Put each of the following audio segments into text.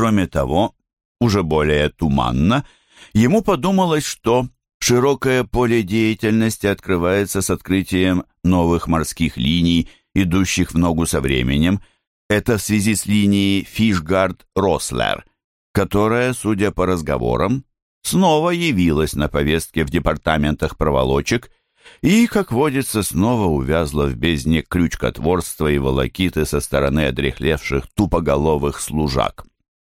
Кроме того, уже более туманно, ему подумалось, что широкое поле деятельности открывается с открытием новых морских линий, идущих в ногу со временем. Это в связи с линией Фишгард-Рослер, которая, судя по разговорам, снова явилась на повестке в департаментах проволочек и, как водится, снова увязла в бездне крючкотворства и волокиты со стороны одрехлевших тупоголовых служак.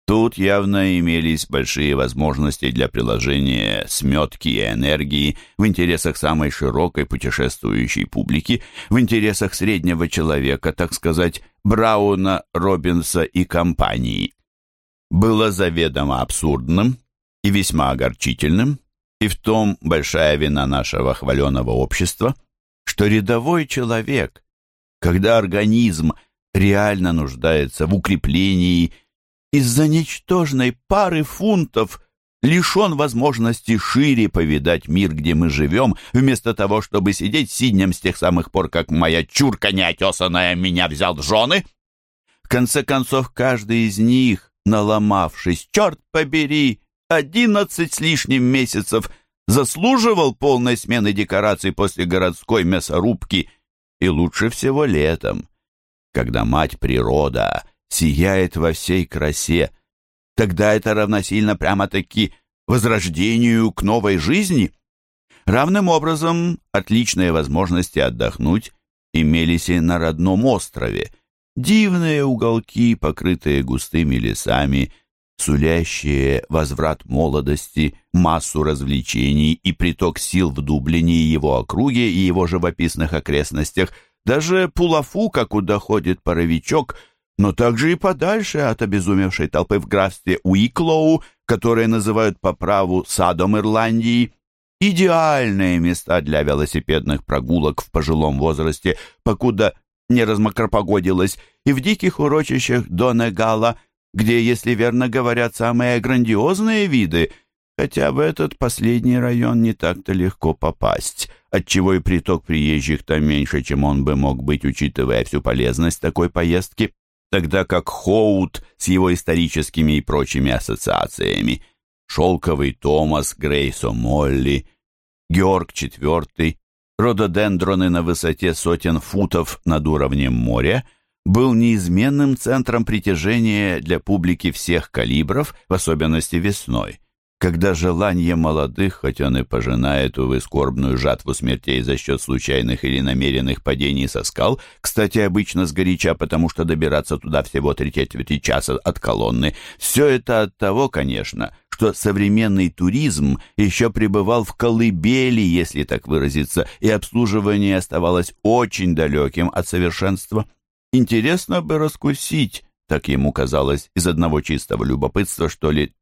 Тут явно имелись большие возможности для приложения сметки и энергии в интересах самой широкой путешествующей публики, в интересах среднего человека, так сказать, Брауна, Робинса и компании. Было заведомо абсурдным и весьма огорчительным, и в том большая вина нашего хваленого общества, что рядовой человек, когда организм реально нуждается в укреплении из-за ничтожной пары фунтов лишен возможности шире повидать мир, где мы живем, вместо того, чтобы сидеть сиднем с тех самых пор, как моя чурка неотесанная меня взял в жены. В конце концов, каждый из них, наломавшись, черт побери, одиннадцать с лишним месяцев, заслуживал полной смены декораций после городской мясорубки, и лучше всего летом, когда мать природа сияет во всей красе, тогда это равносильно прямо-таки возрождению к новой жизни. Равным образом отличные возможности отдохнуть имелись и на родном острове. Дивные уголки, покрытые густыми лесами, сулящие возврат молодости, массу развлечений и приток сил в Дублине и его округе и его живописных окрестностях, даже Пулафука, куда ходит паровичок – но также и подальше от обезумевшей толпы в графстве Уиклоу, которые называют по праву садом Ирландии. Идеальные места для велосипедных прогулок в пожилом возрасте, покуда не размокропогодилось, и в диких урочищах Донегала, где, если верно говорят, самые грандиозные виды, хотя в этот последний район не так-то легко попасть, отчего и приток приезжих там меньше, чем он бы мог быть, учитывая всю полезность такой поездки тогда как Хоут с его историческими и прочими ассоциациями, Шелковый Томас, Грейсо Молли, Георг IV, рододендроны на высоте сотен футов над уровнем моря, был неизменным центром притяжения для публики всех калибров, в особенности весной когда желание молодых, хоть он и пожинает, увы, скорбную жатву смертей за счет случайных или намеренных падений со скал, кстати, обычно сгоряча, потому что добираться туда всего три четверти часа от колонны, все это от того, конечно, что современный туризм еще пребывал в колыбели, если так выразиться, и обслуживание оставалось очень далеким от совершенства. Интересно бы раскусить, так ему казалось, из одного чистого любопытства, что ли,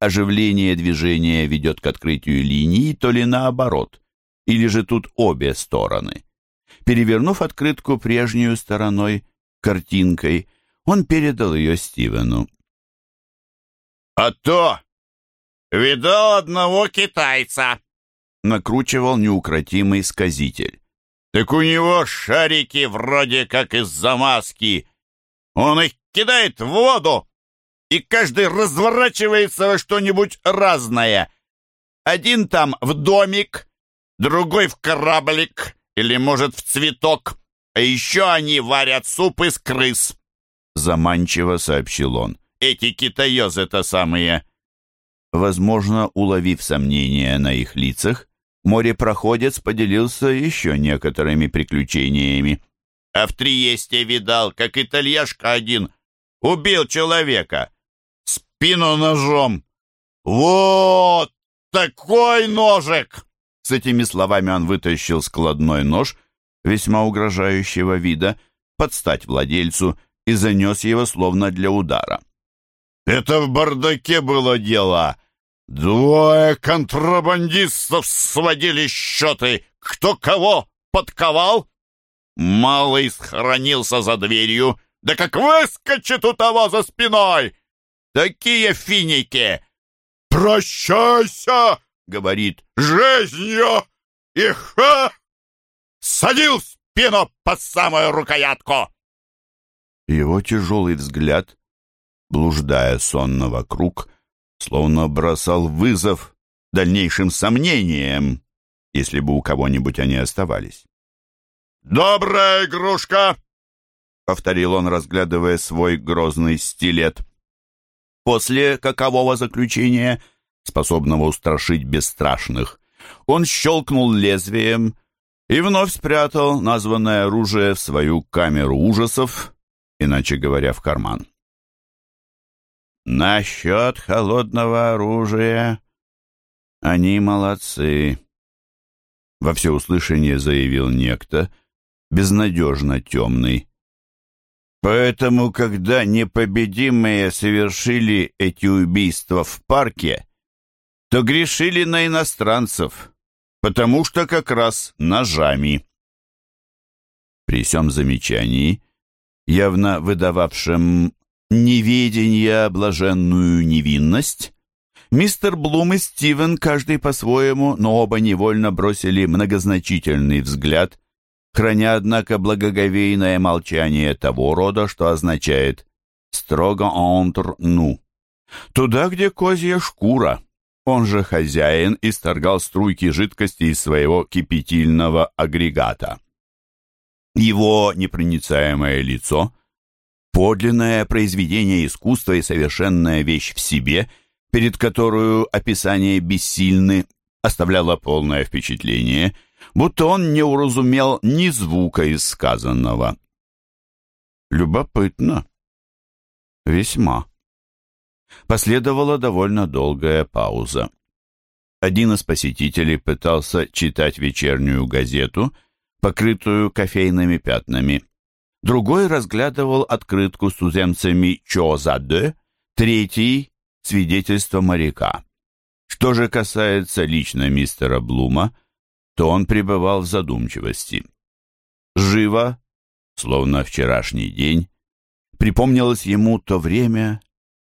оживление движения ведет к открытию линии, то ли наоборот, или же тут обе стороны. Перевернув открытку прежнюю стороной, картинкой, он передал ее Стивену. «А то! Видал одного китайца!» накручивал неукротимый сказитель. «Так у него шарики вроде как из замазки. Он их кидает в воду, и каждый разворачивается во что-нибудь разное. Один там в домик, другой в кораблик или, может, в цветок, а еще они варят суп из крыс. Заманчиво сообщил он. Эти китаёзы-то самые. Возможно, уловив сомнения на их лицах, морепроходец поделился еще некоторыми приключениями. А в Триесте видал, как итальяшка один убил человека спину ножом. Вот такой ножик!» С этими словами он вытащил складной нож, весьма угрожающего вида, под стать владельцу, и занес его словно для удара. «Это в бардаке было дело. Двое контрабандистов сводили счеты. Кто кого подковал? Малый схоронился за дверью, да как выскочит у того за спиной! Такие финики! «Прощайся!» — говорит. «Жизнью!» И ха! Садил спину под самую рукоятку! Его тяжелый взгляд блуждая сонно вокруг, словно бросал вызов дальнейшим сомнениям, если бы у кого-нибудь они оставались. «Добрая игрушка!» — повторил он, разглядывая свой грозный стилет. После какового заключения, способного устрашить бесстрашных, он щелкнул лезвием и вновь спрятал названное оружие в свою камеру ужасов, иначе говоря, в карман. «Насчет холодного оружия они молодцы», — во всеуслышание заявил некто, безнадежно темный. Поэтому, когда непобедимые совершили эти убийства в парке, то грешили на иностранцев, потому что как раз ножами. При всем замечании, явно выдававшем неведение блаженную невинность, мистер Блум и Стивен, каждый по-своему, но оба невольно бросили многозначительный взгляд храня, однако, благоговейное молчание того рода, что означает «строго entre nous». Туда, где козья шкура, он же хозяин, исторгал струйки жидкости из своего кипятильного агрегата. Его непроницаемое лицо, подлинное произведение искусства и совершенная вещь в себе, перед которую описание бессильны, оставляло полное впечатление – будто он не уразумел ни звука из сказанного. Любопытно. Весьма. Последовала довольно долгая пауза. Один из посетителей пытался читать вечернюю газету, покрытую кофейными пятнами. Другой разглядывал открытку с туземцами «Чо за де», третий — свидетельство моряка. Что же касается лично мистера Блума, то он пребывал в задумчивости. Живо, словно вчерашний день, припомнилось ему то время,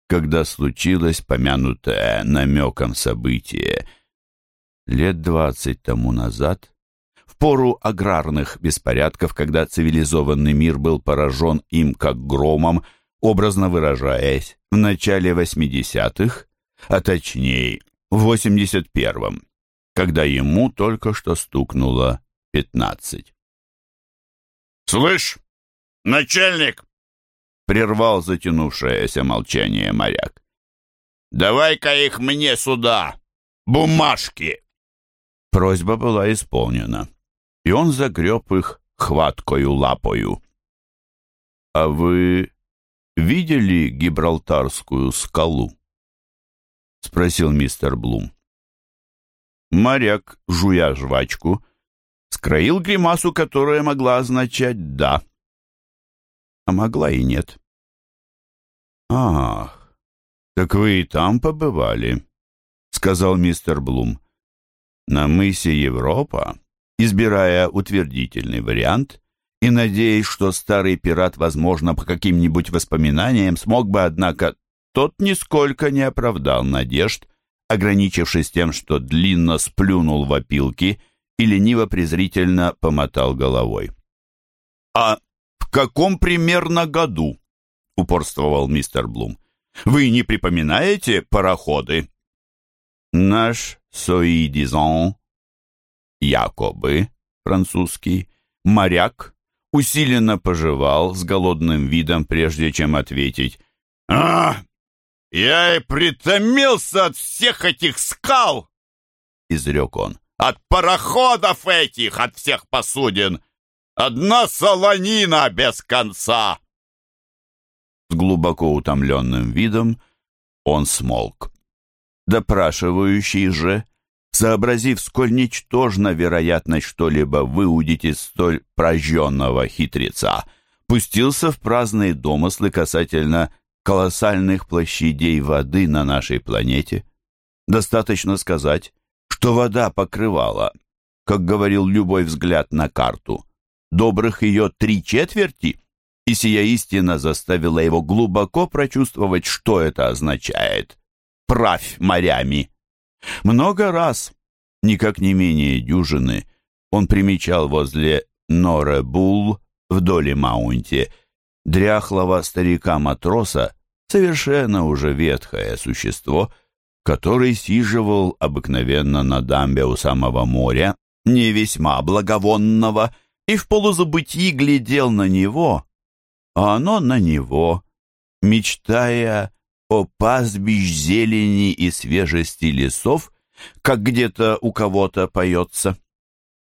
когда случилось помянутое намеком событие. Лет двадцать тому назад, в пору аграрных беспорядков, когда цивилизованный мир был поражен им как громом, образно выражаясь, в начале восьмидесятых, а точнее, в восемьдесят первом когда ему только что стукнуло пятнадцать. «Слышь, начальник!» — прервал затянувшееся молчание моряк. «Давай-ка их мне сюда! Бумажки!» Просьба была исполнена, и он загреб их хваткою лапою. «А вы видели Гибралтарскую скалу?» — спросил мистер Блум. Моряк, жуя жвачку, скроил гримасу, которая могла означать «да», а могла и нет. «Ах, так вы и там побывали», — сказал мистер Блум. «На мысе Европа, избирая утвердительный вариант и надеясь, что старый пират, возможно, по каким-нибудь воспоминаниям смог бы, однако, тот нисколько не оправдал надежд, ограничившись тем, что длинно сплюнул в опилки и лениво-презрительно помотал головой. «А в каком примерно году?» — упорствовал мистер Блум. «Вы не припоминаете пароходы?» «Наш соидизон, якобы французский, моряк, усиленно пожевал с голодным видом, прежде чем ответить. «А, «Я и притомился от всех этих скал!» — изрек он. «От пароходов этих, от всех посудин! Одна солонина без конца!» С глубоко утомленным видом он смолк. Допрашивающий же, сообразив, сколь ничтожна вероятность что-либо выудить из столь прожженного хитреца, пустился в праздные домыслы касательно колоссальных площадей воды на нашей планете. Достаточно сказать, что вода покрывала, как говорил любой взгляд на карту, добрых ее три четверти, и сия истина заставила его глубоко прочувствовать, что это означает. Правь морями. Много раз, никак не менее дюжины, он примечал возле Норе Булл в доле Маунте дряхлого старика-матроса, совершенно уже ветхое существо, который сиживал обыкновенно на дамбе у самого моря, не весьма благовонного, и в полузабытии глядел на него, а оно на него, мечтая о пастбищ зелени и свежести лесов, как где-то у кого-то поется.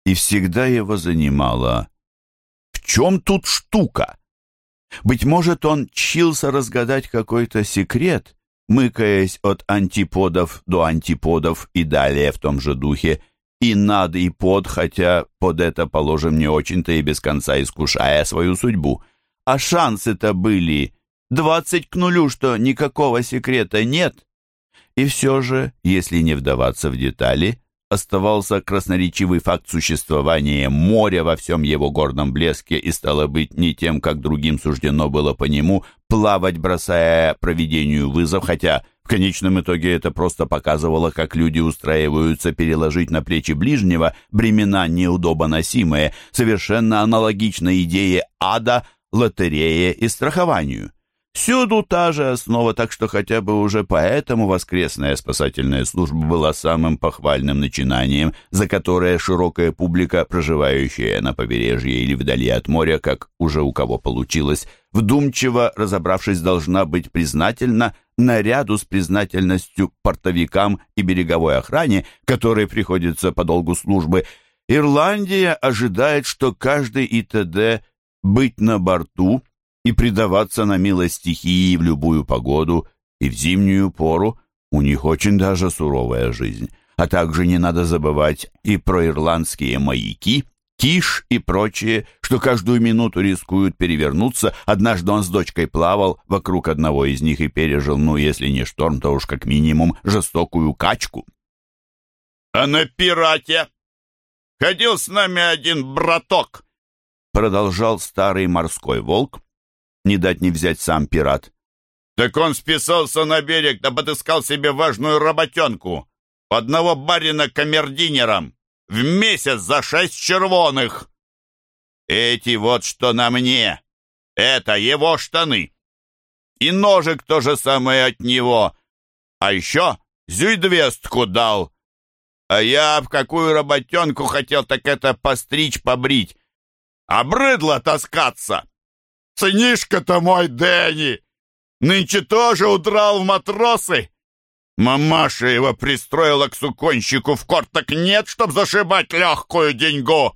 И всегда его занимало, в чем тут штука? Быть может, он чился разгадать какой-то секрет, мыкаясь от антиподов до антиподов и далее в том же духе, и над, и под, хотя под это, положим, не очень-то и без конца искушая свою судьбу. А шансы-то были двадцать к нулю, что никакого секрета нет. И все же, если не вдаваться в детали, оставался красноречивый факт существования моря во всем его горном блеске и стало быть не тем, как другим суждено было по нему плавать, бросая проведению вызов, хотя в конечном итоге это просто показывало, как люди устраиваются переложить на плечи ближнего бремена неудобоносимые, совершенно аналогично идее ада, лотерее и страхованию. Всюду та же основа, так что хотя бы уже поэтому воскресная спасательная служба была самым похвальным начинанием, за которое широкая публика, проживающая на побережье или вдали от моря, как уже у кого получилось, вдумчиво разобравшись, должна быть признательна наряду с признательностью портовикам и береговой охране, которой приходится по долгу службы. Ирландия ожидает, что каждый ИТД быть на борту – и предаваться на милость стихии в любую погоду и в зимнюю пору у них очень даже суровая жизнь. А также не надо забывать и про ирландские маяки, киш и прочие, что каждую минуту рискуют перевернуться. Однажды он с дочкой плавал вокруг одного из них и пережил, ну, если не шторм, то уж как минимум жестокую качку. «А на пирате ходил с нами один браток», продолжал старый морской волк, не дать не взять сам пират. Так он списался на берег, да подыскал себе важную работенку. Одного барина камердинером В месяц за шесть червоных. Эти вот что на мне. Это его штаны. И ножик то же самое от него. А еще зюйдвестку дал. А я в какую работенку хотел, так это постричь, побрить. Обрыдло таскаться. Сынишка-то мой Дэнни! Нынче тоже удрал в матросы! Мамаша его пристроила к суконщику в корт, так нет, чтоб зашибать легкую деньгу!»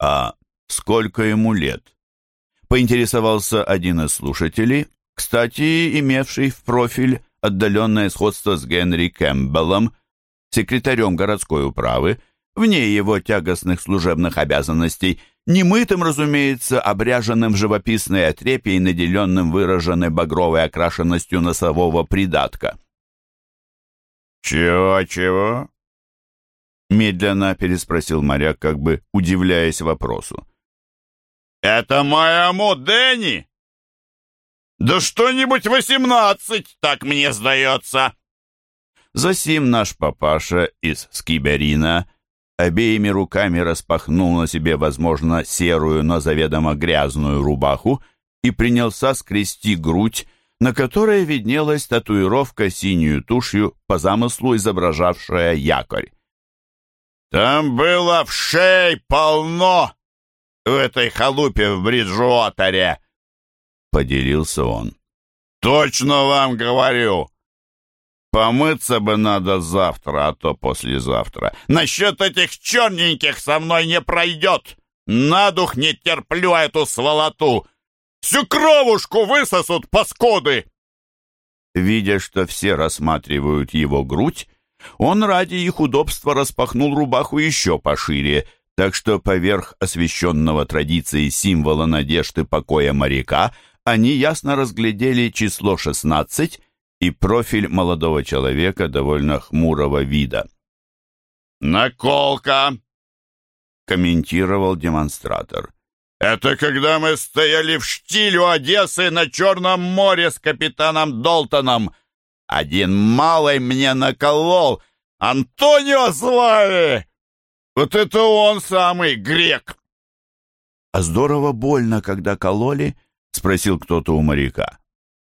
«А сколько ему лет?» — поинтересовался один из слушателей, кстати, имевший в профиль отдаленное сходство с Генри Кэмпбеллом, секретарем городской управы, вне его тягостных служебных обязанностей — Немытым, разумеется, обряженным в живописное отрепье и наделенным выраженной багровой окрашенностью носового придатка. «Чего-чего?» Медленно переспросил моряк, как бы удивляясь вопросу. «Это моему Дэнни?» «Да что-нибудь восемнадцать, так мне сдается!» Засим наш папаша из Скиберина обеими руками распахнул на себе, возможно, серую, но заведомо грязную рубаху и принялся скрести грудь, на которой виднелась татуировка синюю тушью, по замыслу изображавшая якорь. «Там было в шей полно в этой халупе в Бриджуотере!» — поделился он. «Точно вам говорю!» Помыться бы надо завтра, а то послезавтра. Насчет этих черненьких со мной не пройдет. На дух не терплю эту сволоту. Всю кровушку высосут, паскуды!» Видя, что все рассматривают его грудь, он ради их удобства распахнул рубаху еще пошире, так что поверх освещенного традицией символа надежды покоя моряка они ясно разглядели число шестнадцать и профиль молодого человека довольно хмурого вида. «Наколка!» — комментировал демонстратор. «Это когда мы стояли в штилю Одессы на Черном море с капитаном Долтоном. Один малый мне наколол. Антонио звали! Вот это он самый грек!» «А здорово больно, когда кололи?» — спросил кто-то у моряка.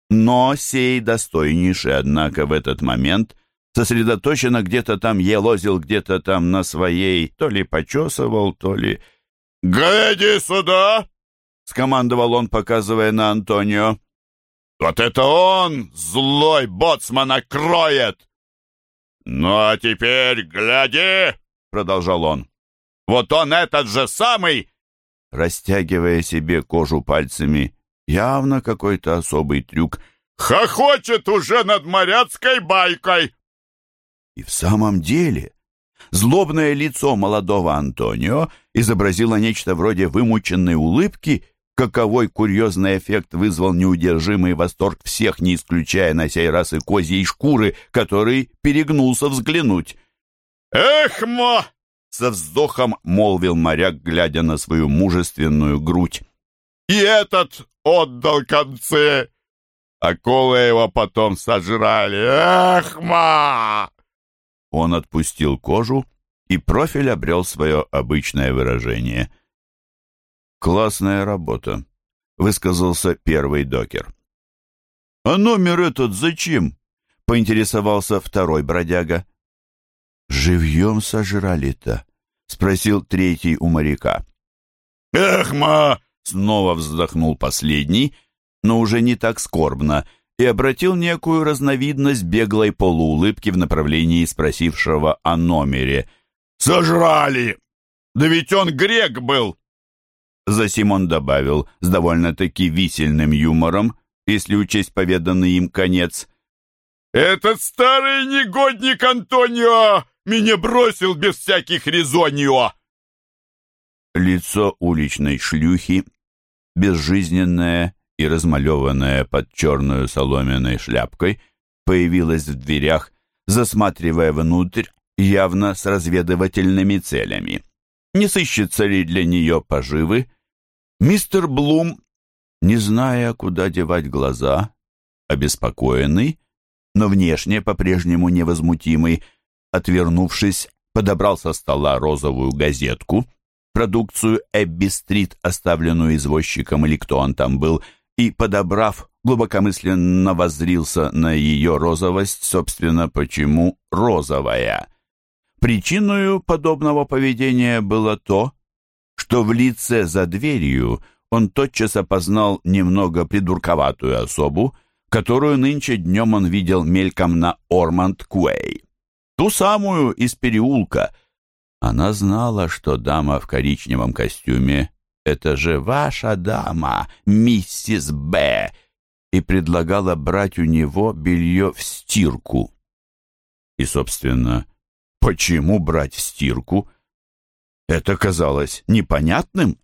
Но сей достойнейший, однако, в этот момент сосредоточенно где-то там елозил, где-то там на своей, то ли почесывал, то ли... «Гляди сюда!» — скомандовал он, показывая на Антонио. «Вот это он, злой боцмана, кроет!» «Ну а теперь гляди!» — продолжал он. «Вот он этот же самый!» Растягивая себе кожу пальцами, явно какой-то особый трюк. «Хохочет уже над моряцкой байкой!» И в самом деле злобное лицо молодого Антонио изобразило нечто вроде вымученной улыбки, каковой курьезный эффект вызвал неудержимый восторг всех, не исключая на сей раз и козьей шкуры, который перегнулся взглянуть. «Эх, мо!» — со вздохом молвил моряк, глядя на свою мужественную грудь. «И этот отдал концы! Акулы его потом сожрали! Эх, ма!» Он отпустил кожу, и профиль обрел свое обычное выражение. «Классная работа», — высказался первый докер. «А номер этот зачем?» — поинтересовался второй бродяга. «Живьем сожрали-то?» — спросил третий у моряка. «Эх, ма!» — снова вздохнул последний, но уже не так скорбно — и обратил некую разновидность беглой полуулыбки в направлении спросившего о номере. «Сожрали! Да ведь он грек был!» Засим он добавил с довольно-таки висельным юмором, если учесть поведанный им конец. «Этот старый негодник Антонио меня бросил без всяких резонио!» Лицо уличной шлюхи, безжизненное и размалеванная под черную соломенной шляпкой, появилась в дверях, засматривая внутрь, явно с разведывательными целями. Не сыщется ли для нее поживы? Мистер Блум, не зная, куда девать глаза, обеспокоенный, но внешне по-прежнему невозмутимый, отвернувшись, подобрал со стола розовую газетку, продукцию Эбби-стрит, оставленную извозчиком или кто он там был, и, подобрав, глубокомысленно воззрился на ее розовость, собственно, почему розовая. Причиной подобного поведения было то, что в лице за дверью он тотчас опознал немного придурковатую особу, которую нынче днем он видел мельком на Орманд-Куэй. Ту самую из переулка. Она знала, что дама в коричневом костюме это же ваша дама, миссис Б, и предлагала брать у него белье в стирку. И, собственно, почему брать в стирку? Это казалось непонятным,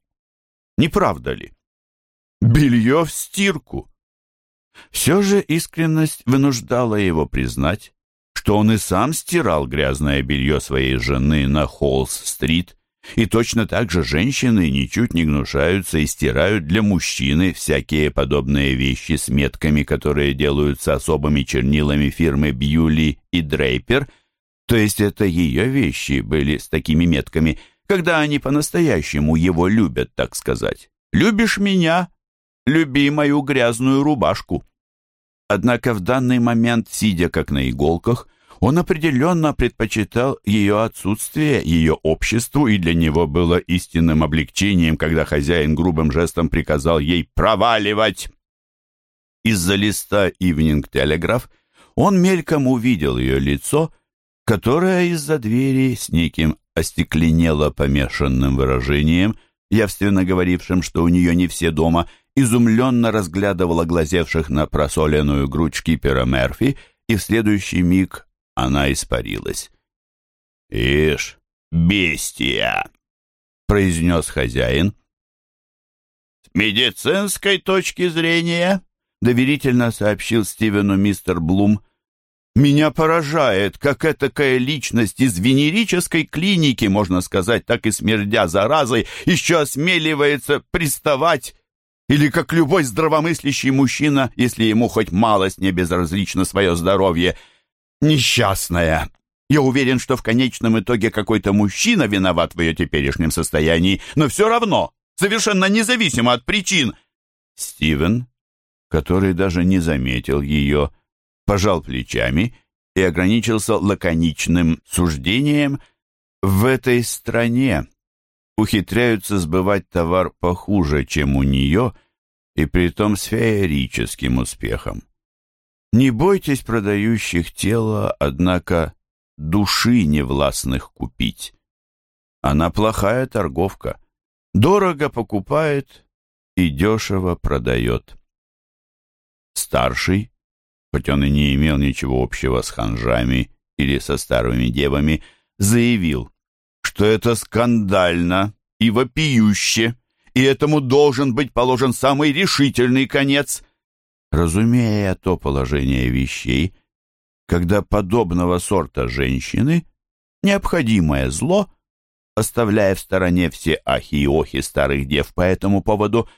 не правда ли? Белье в стирку. Все же искренность вынуждала его признать, что он и сам стирал грязное белье своей жены на Холлс-стрит, и точно так же женщины ничуть не гнушаются и стирают для мужчины всякие подобные вещи с метками, которые делаются особыми чернилами фирмы Бьюли и Дрейпер. То есть это ее вещи были с такими метками, когда они по-настоящему его любят, так сказать. «Любишь меня? Люби мою грязную рубашку». Однако в данный момент, сидя как на иголках, он определенно предпочитал ее отсутствие, ее обществу, и для него было истинным облегчением, когда хозяин грубым жестом приказал ей проваливать. Из-за листа «Ивнинг Телеграф» он мельком увидел ее лицо, которое из-за двери с неким остекленело помешанным выражением, явственно говорившим, что у нее не все дома, изумленно разглядывала глазевших на просоленную грудь шкипера Мерфи, и в следующий миг она испарилась. «Ишь, бестия!» — произнес хозяин. «С медицинской точки зрения», — доверительно сообщил Стивену мистер Блум, «меня поражает, как этакая личность из венерической клиники, можно сказать, так и смердя заразой, еще осмеливается приставать или как любой здравомыслящий мужчина, если ему хоть малость не безразлично свое здоровье — несчастная. Я уверен, что в конечном итоге какой-то мужчина виноват в ее теперешнем состоянии, но все равно, совершенно независимо от причин. Стивен, который даже не заметил ее, пожал плечами и ограничился лаконичным суждением «В этой стране ухитряются сбывать товар похуже, чем у нее, и притом с феерическим успехом. Не бойтесь продающих тело, однако души невластных купить. Она плохая торговка, дорого покупает и дешево продает. Старший, хоть он и не имел ничего общего с ханжами или со старыми девами, заявил, что это скандально и вопиюще, и этому должен быть положен самый решительный конец. Разумея то положение вещей, когда подобного сорта женщины необходимое зло, оставляя в стороне все ахи и охи старых дев по этому поводу,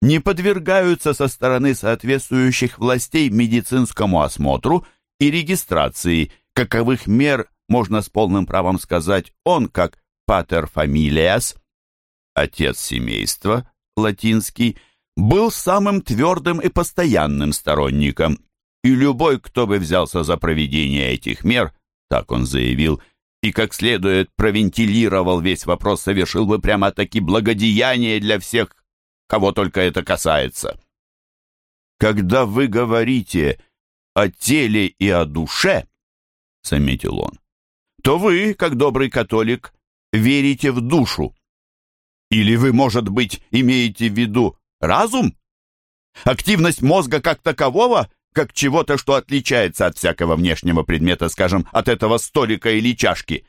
не подвергаются со стороны соответствующих властей медицинскому осмотру и регистрации, каковых мер можно с полным правом сказать он, как патер фамилиас, отец семейства, латинский, был самым твердым и постоянным сторонником, и любой, кто бы взялся за проведение этих мер, так он заявил, и как следует провентилировал весь вопрос, совершил бы прямо-таки благодеяние для всех, кого только это касается. Когда вы говорите о теле и о душе, — заметил он, — то вы, как добрый католик, верите в душу? Или вы, может быть, имеете в виду разум? Активность мозга как такового, как чего-то, что отличается от всякого внешнего предмета, скажем, от этого столика или чашки?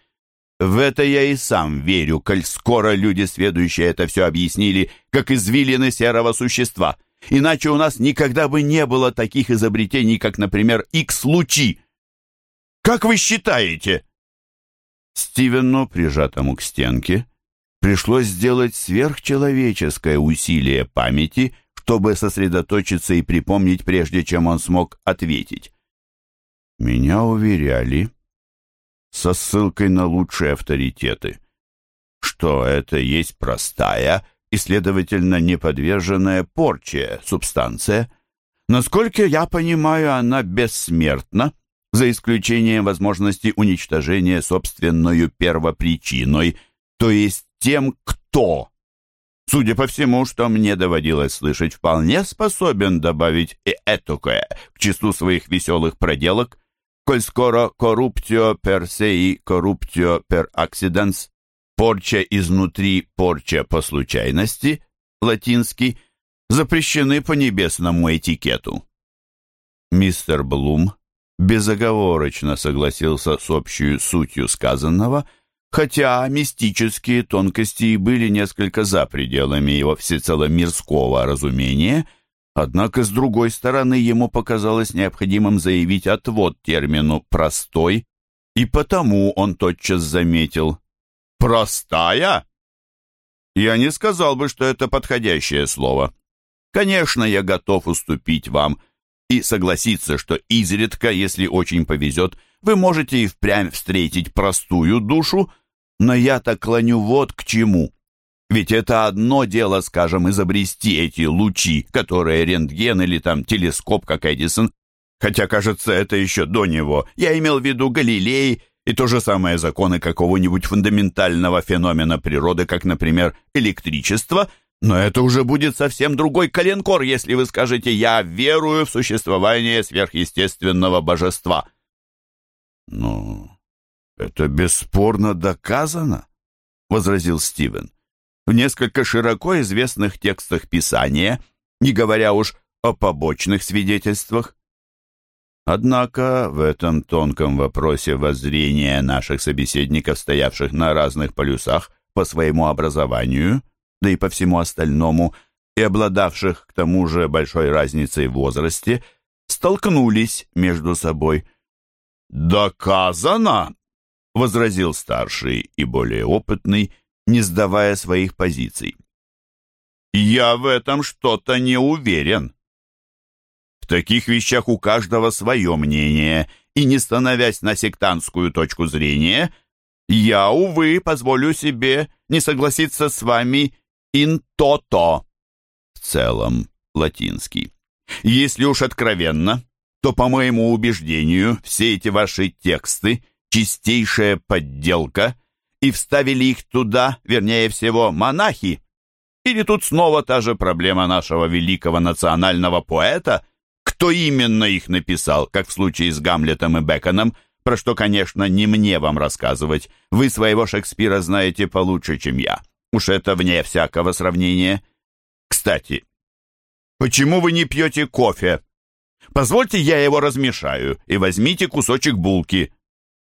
В это я и сам верю, коль скоро люди, сведущие это все объяснили, как извилины серого существа. Иначе у нас никогда бы не было таких изобретений, как, например, X-лучи. Как вы считаете, Стивену, прижатому к стенке, пришлось сделать сверхчеловеческое усилие памяти, чтобы сосредоточиться и припомнить, прежде чем он смог ответить. Меня уверяли, со ссылкой на лучшие авторитеты, что это есть простая и, следовательно, неподверженная порче субстанция. Насколько я понимаю, она бессмертна, за исключением возможности уничтожения собственной первопричиной, то есть тем, кто, судя по всему, что мне доводилось слышать, вполне способен добавить и этакое к числу своих веселых проделок, коль скоро corruptio per se corruptio per accidens, порча изнутри, порча по случайности, латинский, запрещены по небесному этикету. Мистер Блум безоговорочно согласился с общей сутью сказанного, хотя мистические тонкости и были несколько за пределами его всецело мирского разумения, однако, с другой стороны, ему показалось необходимым заявить отвод термину «простой», и потому он тотчас заметил «Простая?» Я не сказал бы, что это подходящее слово. Конечно, я готов уступить вам – и согласиться, что изредка, если очень повезет, вы можете и впрямь встретить простую душу, но я-то клоню вот к чему. Ведь это одно дело, скажем, изобрести эти лучи, которые рентген или там телескоп, как Эдисон, хотя, кажется, это еще до него. Я имел в виду Галилей и то же самое законы какого-нибудь фундаментального феномена природы, как, например, электричество – но это уже будет совсем другой коленкор, если вы скажете «я верую в существование сверхъестественного божества». «Ну, это бесспорно доказано», — возразил Стивен. «В несколько широко известных текстах Писания, не говоря уж о побочных свидетельствах. Однако в этом тонком вопросе воззрения наших собеседников, стоявших на разных полюсах по своему образованию, — да и по всему остальному, и обладавших к тому же большой разницей в возрасте, столкнулись между собой. «Доказано!» — возразил старший и более опытный, не сдавая своих позиций. «Я в этом что-то не уверен. В таких вещах у каждого свое мнение, и не становясь на сектантскую точку зрения, я, увы, позволю себе не согласиться с вами toto, в целом латинский. Если уж откровенно, то, по моему убеждению, все эти ваши тексты — чистейшая подделка, и вставили их туда, вернее всего, монахи. Или тут снова та же проблема нашего великого национального поэта? Кто именно их написал, как в случае с Гамлетом и Беконом, про что, конечно, не мне вам рассказывать. Вы своего Шекспира знаете получше, чем я. Уж это вне всякого сравнения. Кстати, почему вы не пьете кофе? Позвольте, я его размешаю, и возьмите кусочек булки.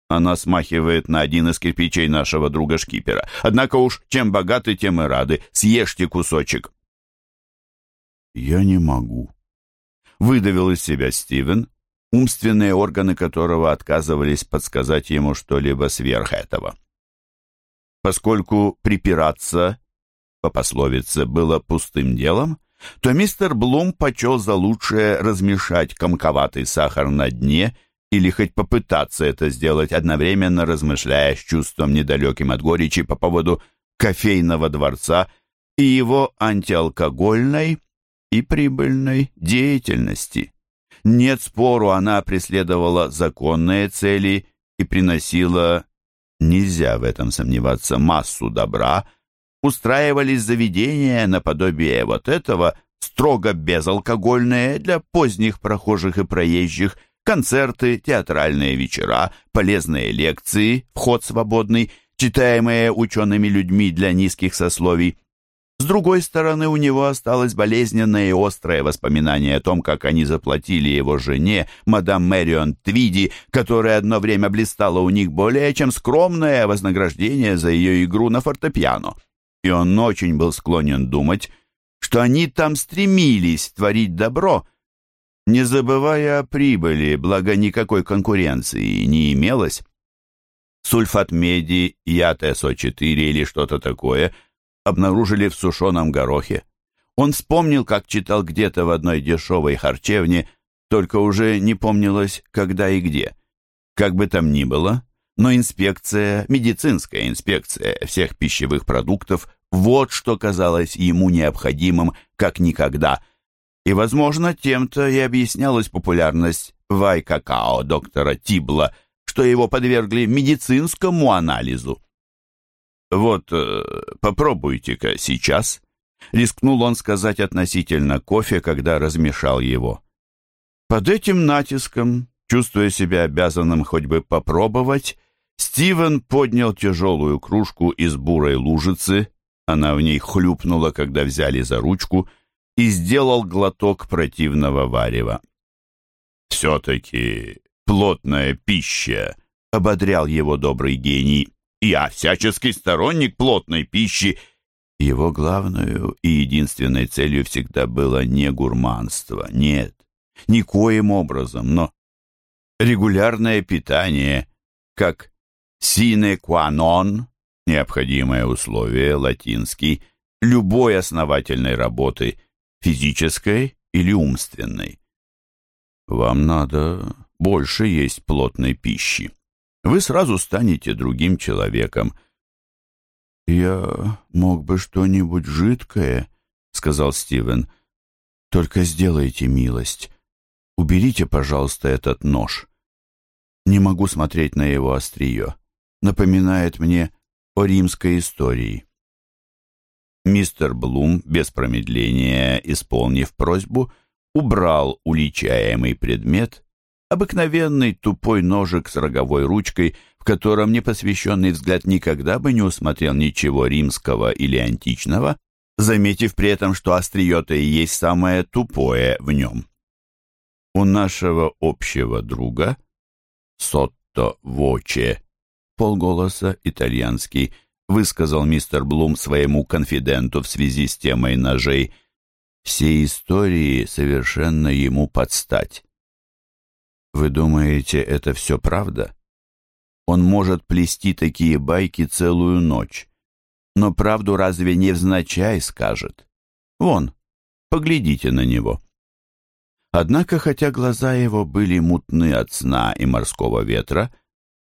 Она смахивает на один из кирпичей нашего друга-шкипера. Однако уж, чем богаты, тем и рады. Съешьте кусочек. Я не могу. Выдавил из себя Стивен, умственные органы которого отказывались подсказать ему что-либо сверх этого. Поскольку припираться, по пословице, было пустым делом, то мистер Блум почел за лучшее размешать комковатый сахар на дне или хоть попытаться это сделать, одновременно размышляя с чувством недалеким от горечи по поводу кофейного дворца и его антиалкогольной и прибыльной деятельности. Нет спору, она преследовала законные цели и приносила, нельзя в этом сомневаться, массу добра, устраивались заведения наподобие вот этого, строго безалкогольные для поздних прохожих и проезжих, концерты, театральные вечера, полезные лекции, вход свободный, читаемые учеными людьми для низких сословий. С другой стороны, у него осталось болезненное и острое воспоминание о том, как они заплатили его жене, мадам Мэрион Твиди, которая одно время блистала у них более чем скромное вознаграждение за ее игру на фортепиано. И он очень был склонен думать, что они там стремились творить добро, не забывая о прибыли, благо никакой конкуренции не имелось. Сульфат меди, яд СО4 или что-то такое – обнаружили в сушеном горохе. Он вспомнил, как читал где-то в одной дешевой харчевне, только уже не помнилось, когда и где. Как бы там ни было, но инспекция, медицинская инспекция всех пищевых продуктов, вот что казалось ему необходимым, как никогда. И, возможно, тем-то и объяснялась популярность вай-какао доктора Тибла, что его подвергли медицинскому анализу. «Вот, э, попробуйте-ка сейчас», — рискнул он сказать относительно кофе, когда размешал его. Под этим натиском, чувствуя себя обязанным хоть бы попробовать, Стивен поднял тяжелую кружку из бурой лужицы, она в ней хлюпнула, когда взяли за ручку, и сделал глоток противного варева. «Все-таки плотная пища», — ободрял его добрый гений. Я всяческий сторонник плотной пищи. Его главную и единственной целью всегда было не гурманство, нет, никоим образом, но регулярное питание, как sine qua non, необходимое условие, латинский, любой основательной работы, физической или умственной. Вам надо больше есть плотной пищи вы сразу станете другим человеком. «Я мог бы что-нибудь жидкое», — сказал Стивен. «Только сделайте милость. Уберите, пожалуйста, этот нож. Не могу смотреть на его острие. Напоминает мне о римской истории». Мистер Блум, без промедления исполнив просьбу, убрал уличаемый предмет Обыкновенный тупой ножик с роговой ручкой, в котором непосвященный взгляд никогда бы не усмотрел ничего римского или античного, заметив при этом, что острие-то и есть самое тупое в нем. У нашего общего друга Сотто Воче, полголоса итальянский, высказал мистер Блум своему конфиденту в связи с темой ножей, все истории совершенно ему подстать. Вы думаете, это все правда? Он может плести такие байки целую ночь. Но правду разве не невзначай скажет? Вон, поглядите на него. Однако, хотя глаза его были мутны от сна и морского ветра,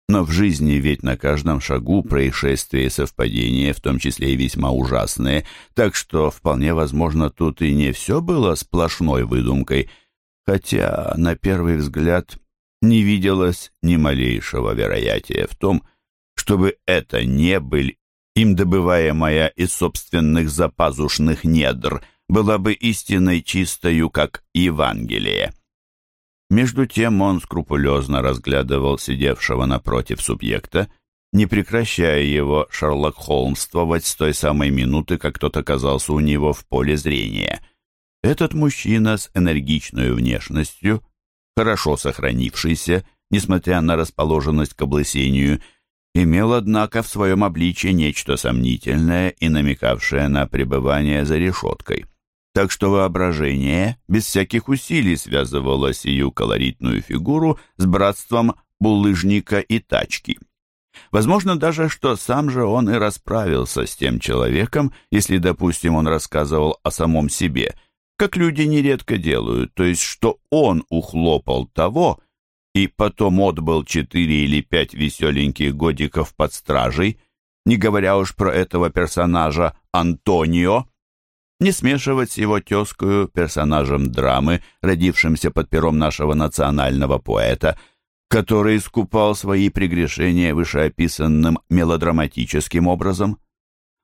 но в жизни ведь на каждом шагу происшествия и совпадения, в том числе и весьма ужасные, так что вполне возможно тут и не все было сплошной выдумкой – хотя на первый взгляд не виделось ни малейшего вероятия в том, чтобы это не быль, им добываемая из собственных запазушных недр, была бы истинной чистою, как Евангелие. Между тем он скрупулезно разглядывал сидевшего напротив субъекта, не прекращая его Шерлок Холмствовать с той самой минуты, как тот оказался у него в поле зрения. Этот мужчина с энергичной внешностью, хорошо сохранившийся, несмотря на расположенность к облысению, имел, однако, в своем обличье нечто сомнительное и намекавшее на пребывание за решеткой. Так что воображение без всяких усилий связывало сию колоритную фигуру с братством булыжника и тачки. Возможно даже, что сам же он и расправился с тем человеком, если, допустим, он рассказывал о самом себе, как люди нередко делают, то есть что он ухлопал того, и потом отбыл четыре или пять веселеньких годиков под стражей, не говоря уж про этого персонажа Антонио, не смешивать с его тезкою персонажем драмы, родившимся под пером нашего национального поэта, который искупал свои прегрешения вышеописанным мелодраматическим образом.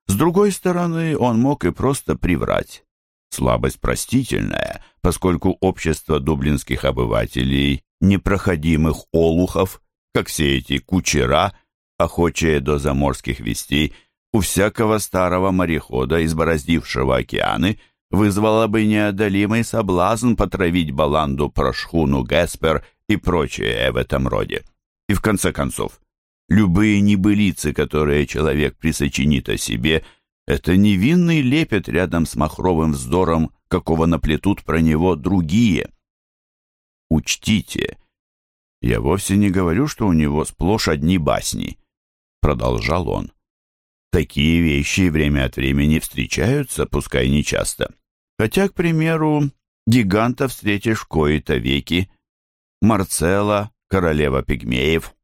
С другой стороны, он мог и просто приврать. Слабость простительная, поскольку общество дублинских обывателей непроходимых олухов, как все эти кучера, охочие до заморских вестей, у всякого старого морехода, избороздившего океаны, вызвало бы неодолимый соблазн потравить баланду про шхуну Геспер и прочее в этом роде. И в конце концов, любые небылицы, которые человек присочинит о себе, это невинный лепет рядом с махровым вздором, какого наплетут про него другие. Учтите, я вовсе не говорю, что у него сплошь одни басни, продолжал он. Такие вещи время от времени встречаются, пускай не часто. Хотя, к примеру, гиганта встретишь в кои-то веки, Марцелла, королева пигмеев,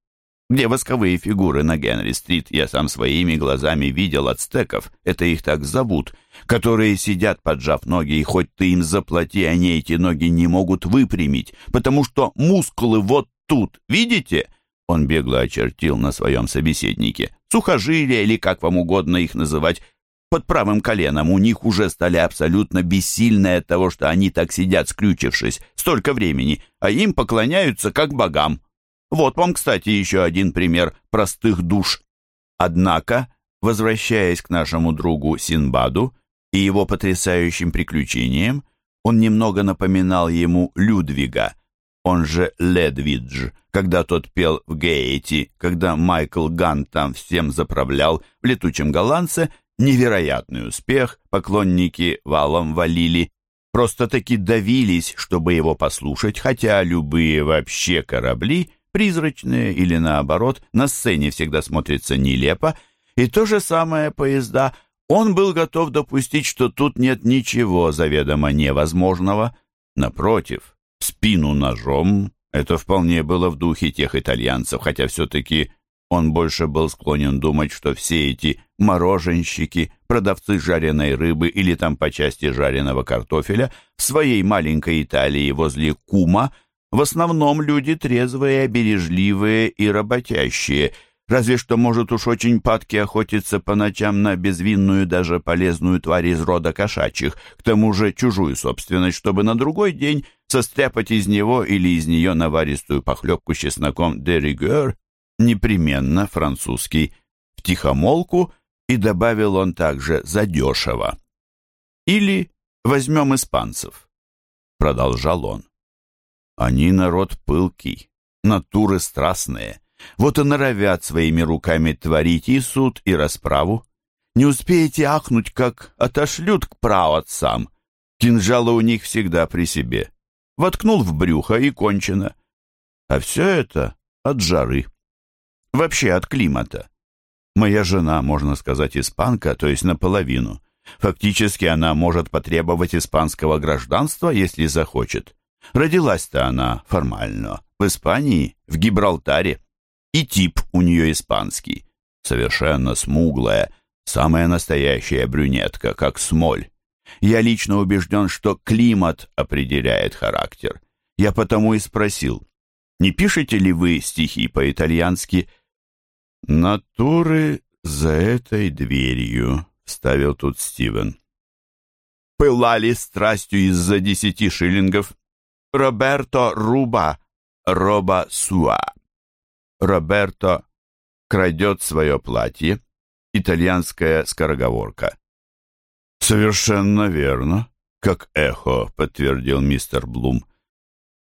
где восковые фигуры на Генри-стрит я сам своими глазами видел ацтеков, это их так зовут, которые сидят, поджав ноги, и хоть ты им заплати, они эти ноги не могут выпрямить, потому что мускулы вот тут, видите?» Он бегло очертил на своем собеседнике. Сухожилия, или как вам угодно их называть, под правым коленом у них уже стали абсолютно бессильны от того, что они так сидят, скрючившись, столько времени, а им поклоняются как богам. Вот вам, кстати, еще один пример простых душ. Однако, возвращаясь к нашему другу Синбаду и его потрясающим приключениям, он немного напоминал ему Людвига, он же Ледвидж, когда тот пел в Гейти, когда Майкл Ган там всем заправлял в летучем голландце, невероятный успех, поклонники валом валили, просто-таки давились, чтобы его послушать, хотя любые вообще корабли, призрачные или наоборот, на сцене всегда смотрятся нелепо, и то же самое поезда, он был готов допустить, что тут нет ничего заведомо невозможного. Напротив, спину ножом. Это вполне было в духе тех итальянцев, хотя все-таки он больше был склонен думать, что все эти мороженщики, продавцы жареной рыбы или там по части жареного картофеля в своей маленькой Италии возле Кума в основном люди трезвые, бережливые и работящие – Разве что может уж очень падки охотиться по ночам на безвинную даже полезную тварь из рода кошачьих, к тому же чужую собственность, чтобы на другой день состряпать из него или из нее наваристую похлебку с чесноком де ригер, непременно французский, в тихомолку, и добавил он также задешево. Или возьмем испанцев, продолжал он. Они народ пылкий, натуры страстные, вот и норовят своими руками творить и суд, и расправу. Не успеете ахнуть, как отошлют к праотцам. Кинжалы у них всегда при себе. Воткнул в брюхо и кончено. А все это от жары. Вообще от климата. Моя жена, можно сказать, испанка, то есть наполовину. Фактически она может потребовать испанского гражданства, если захочет. Родилась-то она формально в Испании, в Гибралтаре. И тип у нее испанский. Совершенно смуглая, самая настоящая брюнетка, как смоль. Я лично убежден, что климат определяет характер. Я потому и спросил, не пишете ли вы стихи по-итальянски? «Натуры за этой дверью», — вставил тут Стивен. Пылали страстью из-за десяти шиллингов. Роберто Руба, Роба Суа. Роберто крадет свое платье. Итальянская скороговорка. «Совершенно верно», — как эхо подтвердил мистер Блум.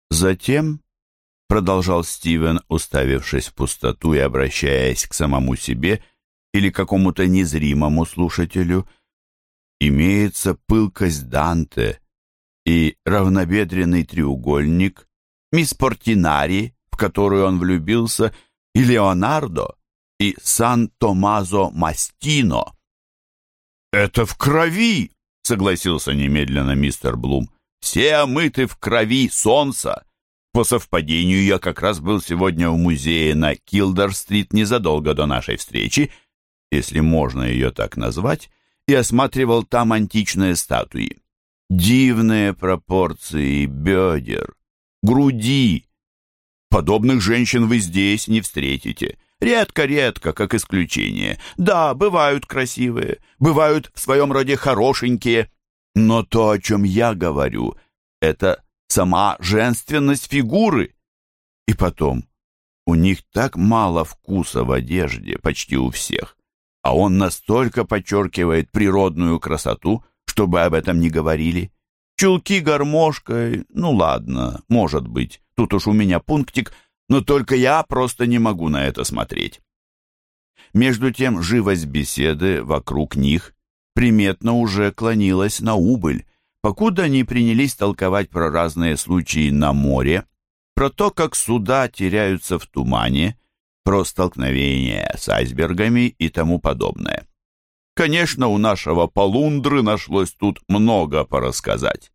Затем, продолжал Стивен, уставившись в пустоту и обращаясь к самому себе или какому-то незримому слушателю, имеется пылкость Данте и равнобедренный треугольник, мисс Портинари, в которую он влюбился, и Леонардо, и Сан-Томазо Мастино. «Это в крови!» — согласился немедленно мистер Блум. «Все омыты в крови солнца!» По совпадению, я как раз был сегодня в музее на Килдер-стрит незадолго до нашей встречи, если можно ее так назвать, и осматривал там античные статуи. Дивные пропорции бедер, груди. Подобных женщин вы здесь не встретите. Редко-редко, как исключение. Да, бывают красивые, бывают в своем роде хорошенькие. Но то, о чем я говорю, это сама женственность фигуры. И потом, у них так мало вкуса в одежде, почти у всех. А он настолько подчеркивает природную красоту, чтобы об этом не говорили. Чулки гармошкой, ну ладно, может быть, тут уж у меня пунктик – но только я просто не могу на это смотреть. Между тем живость беседы вокруг них приметно уже клонилась на убыль, покуда они принялись толковать про разные случаи на море, про то, как суда теряются в тумане, про столкновения с айсбергами и тому подобное. Конечно, у нашего полундры нашлось тут много порассказать.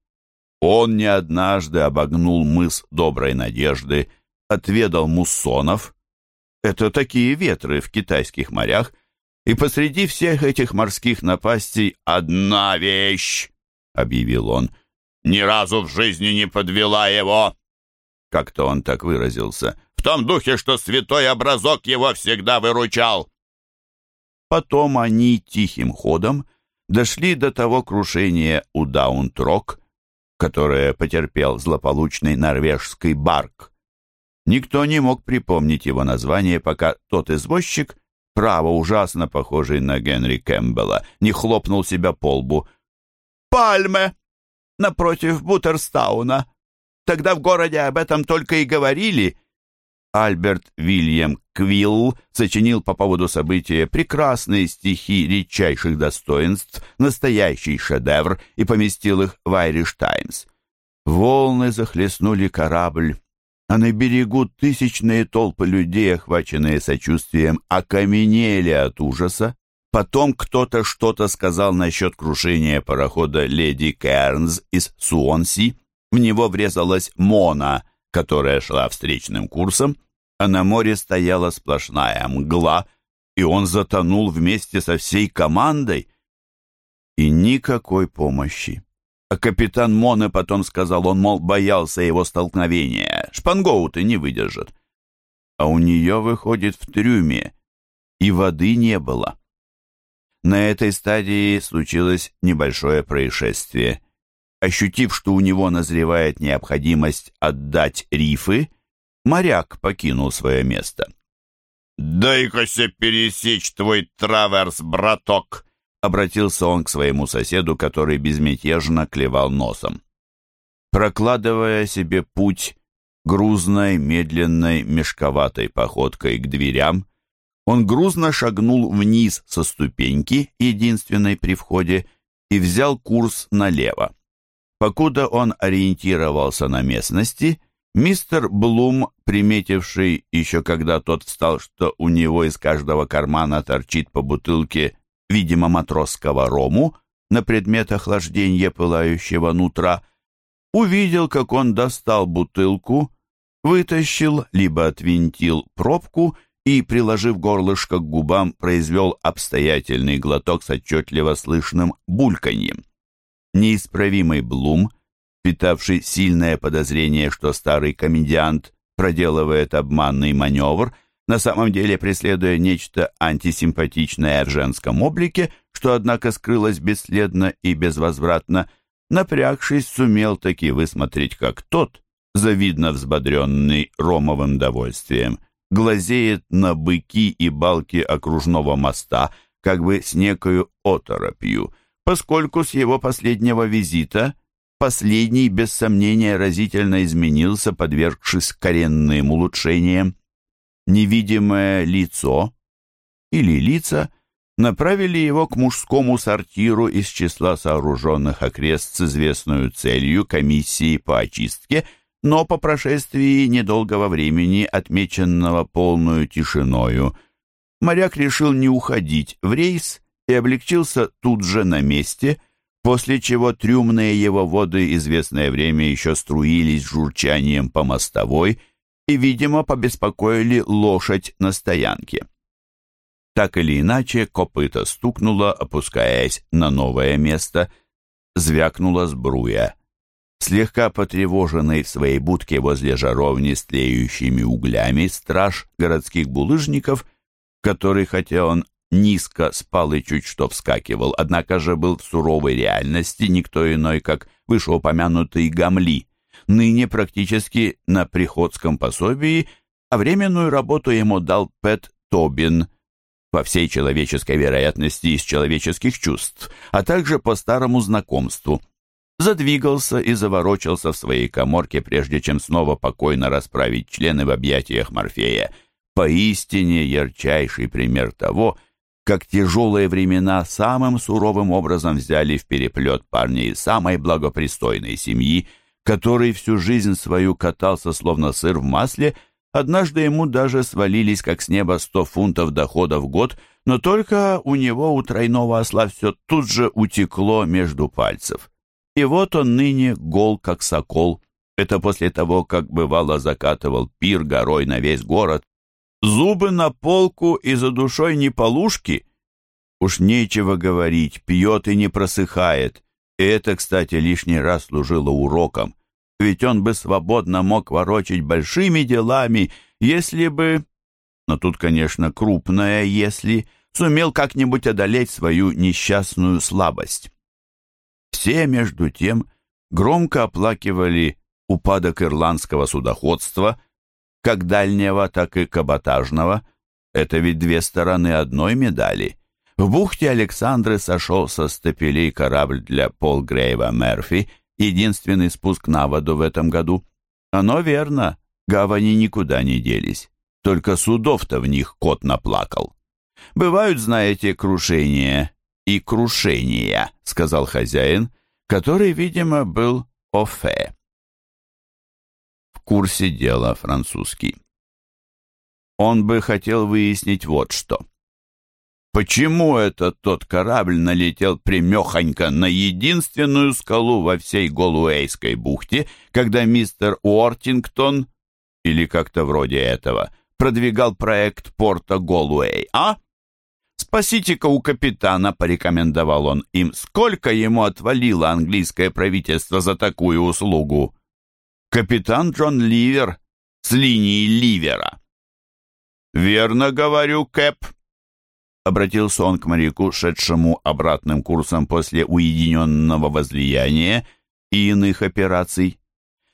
Он не однажды обогнул мыс Доброй Надежды отведал муссонов. Это такие ветры в китайских морях. И посреди всех этих морских напастей одна вещь, — объявил он, — ни разу в жизни не подвела его. Как-то он так выразился. В том духе, что святой образок его всегда выручал. Потом они тихим ходом дошли до того крушения у Даунтрок, которое потерпел злополучный норвежский барк. Никто не мог припомнить его название, пока тот извозчик, право ужасно похожий на Генри Кэмпбелла, не хлопнул себя по лбу. «Пальме! Напротив Буттерстауна! Тогда в городе об этом только и говорили!» Альберт Вильям Квилл сочинил по поводу события прекрасные стихи редчайших достоинств, настоящий шедевр, и поместил их в «Айриш Таймс». Волны захлестнули корабль, а на берегу тысячные толпы людей, охваченные сочувствием, окаменели от ужаса. Потом кто-то что-то сказал насчет крушения парохода «Леди Кернс» из Суонси. В него врезалась Мона, которая шла встречным курсом, а на море стояла сплошная мгла, и он затонул вместе со всей командой. И никакой помощи. А капитан Моне потом сказал, он, мол, боялся его столкновения. Шпангоуты не выдержат. А у нее, выходит, в трюме и воды не было. На этой стадии случилось небольшое происшествие. Ощутив, что у него назревает необходимость отдать рифы, моряк покинул свое место. «Дай-ка пересечь твой траверс, браток!» Обратился он к своему соседу, который безмятежно клевал носом. Прокладывая себе путь грузной, медленной, мешковатой походкой к дверям, он грузно шагнул вниз со ступеньки, единственной при входе, и взял курс налево. Покуда он ориентировался на местности, мистер Блум, приметивший еще когда тот встал, что у него из каждого кармана торчит по бутылке видимо, матросского рому, на предмет охлаждения пылающего нутра, увидел, как он достал бутылку, вытащил, либо отвинтил пробку и, приложив горлышко к губам, произвел обстоятельный глоток с отчетливо слышным бульканьем. Неисправимый Блум питавший сильное подозрение, что старый комедиант проделывает обманный маневр, на самом деле преследуя нечто антисимпатичное в женском облике, что, однако, скрылось бесследно и безвозвратно, напрягшись, сумел таки высмотреть, как тот, завидно взбодренный ромовым довольствием, глазеет на быки и балки окружного моста, как бы с некою оторопью, поскольку с его последнего визита последний, без сомнения, разительно изменился, подвергшись коренным улучшениям. Невидимое лицо или лица направили его к мужскому сортиру из числа сооруженных окрест с известную целью комиссии по очистке, но по прошествии недолгого времени, отмеченного полную тишиною, моряк решил не уходить в рейс и облегчился тут же на месте, после чего трюмные его воды известное время еще струились журчанием по мостовой и, видимо, побеспокоили лошадь на стоянке. Так или иначе, копыта стукнуло, опускаясь на новое место, звякнула сбруя. Слегка потревоженный в своей будке возле жаровни с тлеющими углями страж городских булыжников, который, хотя он низко спал и чуть что вскакивал, однако же был в суровой реальности никто иной, как вышеупомянутый Гамли, ныне практически на приходском пособии, а временную работу ему дал Пэт Тобин – по всей человеческой вероятности из человеческих чувств, а также по старому знакомству. Задвигался и заворочился в своей коморке, прежде чем снова покойно расправить члены в объятиях Морфея. Поистине ярчайший пример того, как тяжелые времена самым суровым образом взяли в переплет парня из самой благопристойной семьи, который всю жизнь свою катался словно сыр в масле, Однажды ему даже свалились как с неба сто фунтов дохода в год, но только у него, у тройного осла, все тут же утекло между пальцев. И вот он ныне гол, как сокол. Это после того, как бывало закатывал пир горой на весь город. Зубы на полку и за душой не полушки. Уж нечего говорить, пьет и не просыхает. И это, кстати, лишний раз служило уроком ведь он бы свободно мог ворочать большими делами, если бы... Но тут, конечно, крупное «если» сумел как-нибудь одолеть свою несчастную слабость. Все, между тем, громко оплакивали упадок ирландского судоходства, как дальнего, так и каботажного. Это ведь две стороны одной медали. В бухте Александры сошел со стапелей корабль для Пол Грейва Мерфи — единственный спуск на воду в этом году. Оно верно, гавани никуда не делись. Только судов-то в них кот наплакал. Бывают, знаете, крушения и крушения, сказал хозяин, который, видимо, был Офе. Курсе дела французский. Он бы хотел выяснить вот что. Почему этот тот корабль налетел примехонько на единственную скалу во всей Голуэйской бухте, когда мистер Уортингтон, или как-то вроде этого, продвигал проект порта Голуэй, а? «Спасите-ка у капитана», — порекомендовал он им, «сколько ему отвалило английское правительство за такую услугу?» «Капитан Джон Ливер с линии Ливера». «Верно говорю, Кэп», обратился он к моряку, шедшему обратным курсом после уединенного возлияния и иных операций.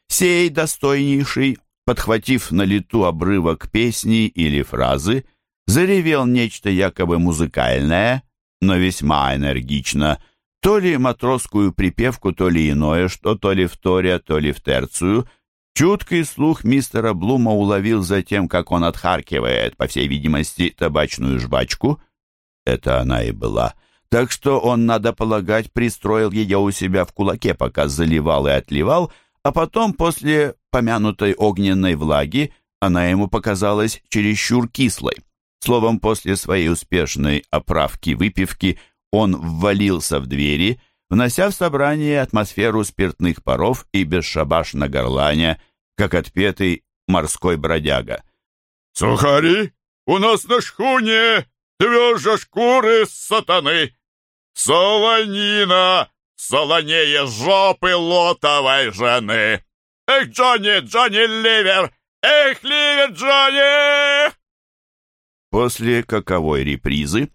Сей достойнейший, подхватив на лету обрывок песни или фразы, заревел нечто якобы музыкальное, но весьма энергично, то ли матросскую припевку, то ли иное, что то ли в торе, то ли в терцию. Чуткий слух мистера Блума уловил за тем, как он отхаркивает, по всей видимости, табачную жвачку — это она и была. Так что он, надо полагать, пристроил ее у себя в кулаке, пока заливал и отливал, а потом, после помянутой огненной влаги, она ему показалась чересчур кислой. Словом, после своей успешной оправки выпивки он ввалился в двери, внося в собрание атмосферу спиртных паров и бесшабашно горланя, как отпетый морской бродяга. «Сухари, у нас на шхуне!» Две же шкуры сатаны! Солонина! солонее жопы лотовой жены! Эх, Джонни, Джонни Ливер! Эх, Ливер, Джонни!» После каковой репризы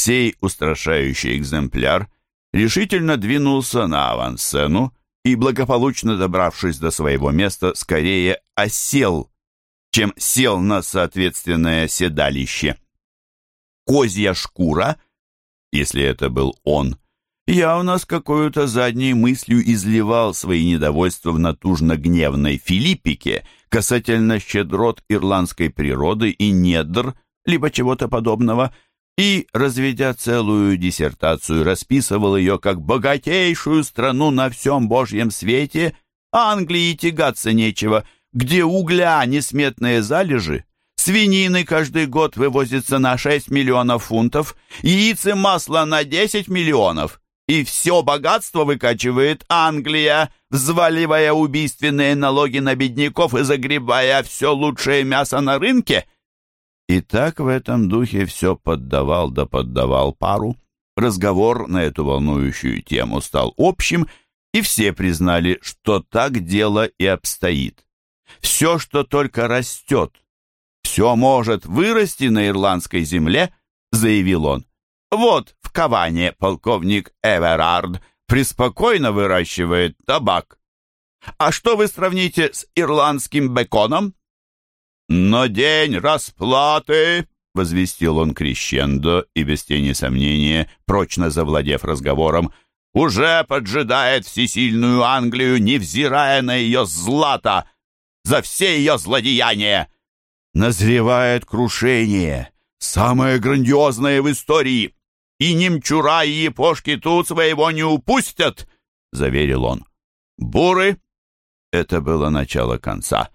сей устрашающий экземпляр решительно двинулся на авансцену и, благополучно добравшись до своего места, скорее осел, чем сел на соответственное седалище. Козья шкура, если это был он, явно с какой-то задней мыслью изливал свои недовольства в натужно-гневной Филиппике касательно щедрот ирландской природы и недр, либо чего-то подобного, и, разведя целую диссертацию, расписывал ее как богатейшую страну на всем Божьем свете, а Англии тягаться нечего, где угля несметные залежи, свинины каждый год вывозится на 6 миллионов фунтов, яиц и масла на 10 миллионов, и все богатство выкачивает Англия, взваливая убийственные налоги на бедняков и загребая все лучшее мясо на рынке. И так в этом духе все поддавал да поддавал пару. Разговор на эту волнующую тему стал общим, и все признали, что так дело и обстоит. Все, что только растет, все может вырасти на ирландской земле, заявил он. Вот в Каване полковник Эверард преспокойно выращивает табак. А что вы сравните с ирландским беконом? Но день расплаты, возвестил он крещендо и без тени сомнения, прочно завладев разговором, уже поджидает всесильную Англию, невзирая на ее злато, за все ее злодеяния. Назревает крушение, самое грандиозное в истории и немчура и епошки тут своего не упустят», — заверил он. «Буры?» — это было начало конца.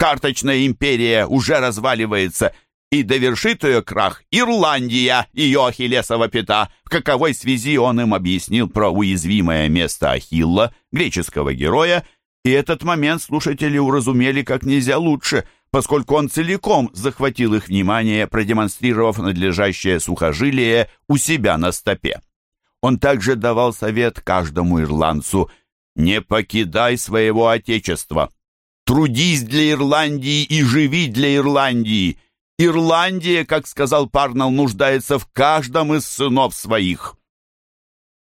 «Карточная империя уже разваливается, и довершит ее крах Ирландия, ее Ахиллесова пята, в каковой связи он им объяснил про уязвимое место Ахилла, греческого героя, и этот момент слушатели уразумели как нельзя лучше — поскольку он целиком захватил их внимание, продемонстрировав надлежащее сухожилие у себя на стопе. Он также давал совет каждому ирландцу «Не покидай своего отечества! Трудись для Ирландии и живи для Ирландии! Ирландия, как сказал Парнелл, нуждается в каждом из сынов своих!»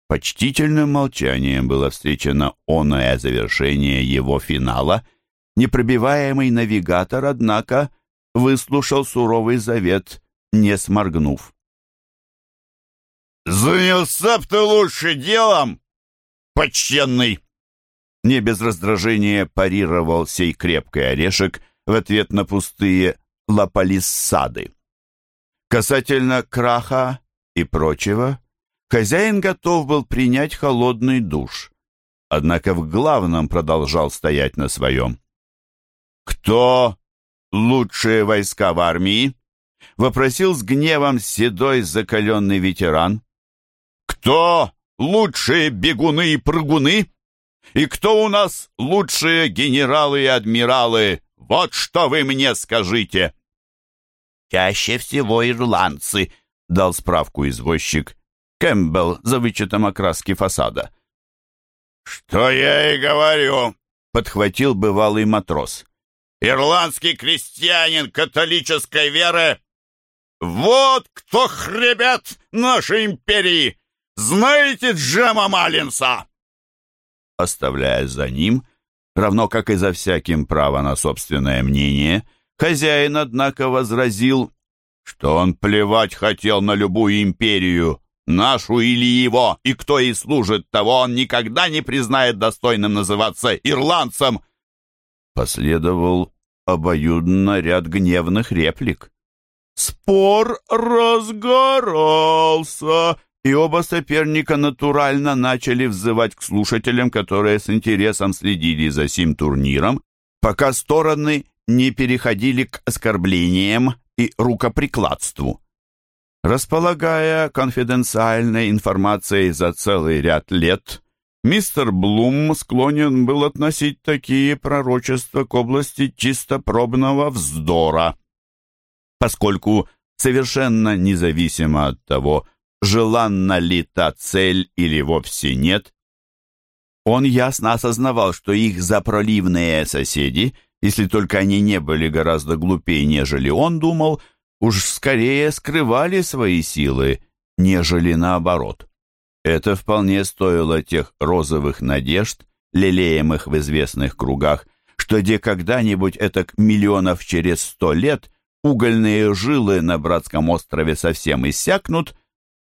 Почтительным молчанием было встречено оное завершение его финала — Непробиваемый навигатор, однако, выслушал суровый завет, не сморгнув. «Занялся б ты лучше делом, почтенный!» Не без раздражения парировал сей крепкий орешек в ответ на пустые лапалиссады. Касательно краха и прочего, хозяин готов был принять холодный душ, однако в главном продолжал стоять на своем. «Кто лучшие войска в армии?» — вопросил с гневом седой закаленный ветеран. «Кто лучшие бегуны и прыгуны? И кто у нас лучшие генералы и адмиралы? Вот что вы мне скажите!» «Чаще всего ирландцы», — дал справку извозчик. Кэмпбелл за вычетом окраски фасада. «Что я и говорю», — подхватил бывалый матрос ирландский крестьянин католической веры. Вот кто хребет нашей империи! Знаете Джема Маллинса?» Оставляя за ним, равно как и за всяким право на собственное мнение, хозяин, однако, возразил, что он плевать хотел на любую империю, нашу или его, и кто ей служит, того он никогда не признает достойным называться ирландцем, Последовал обоюдно ряд гневных реплик. Спор разгорался, и оба соперника натурально начали взывать к слушателям, которые с интересом следили за сим турниром, пока стороны не переходили к оскорблениям и рукоприкладству. Располагая конфиденциальной информацией за целый ряд лет, Мистер Блум склонен был относить такие пророчества к области чистопробного вздора, поскольку совершенно независимо от того, желанна ли та цель или вовсе нет, Он ясно осознавал, что их запроливные соседи, если только они не были гораздо глупее, нежели он думал, уж скорее скрывали свои силы, нежели наоборот. Это вполне стоило тех розовых надежд, лелеемых в известных кругах, что где когда-нибудь это миллионов через сто лет угольные жилы на братском острове совсем иссякнут,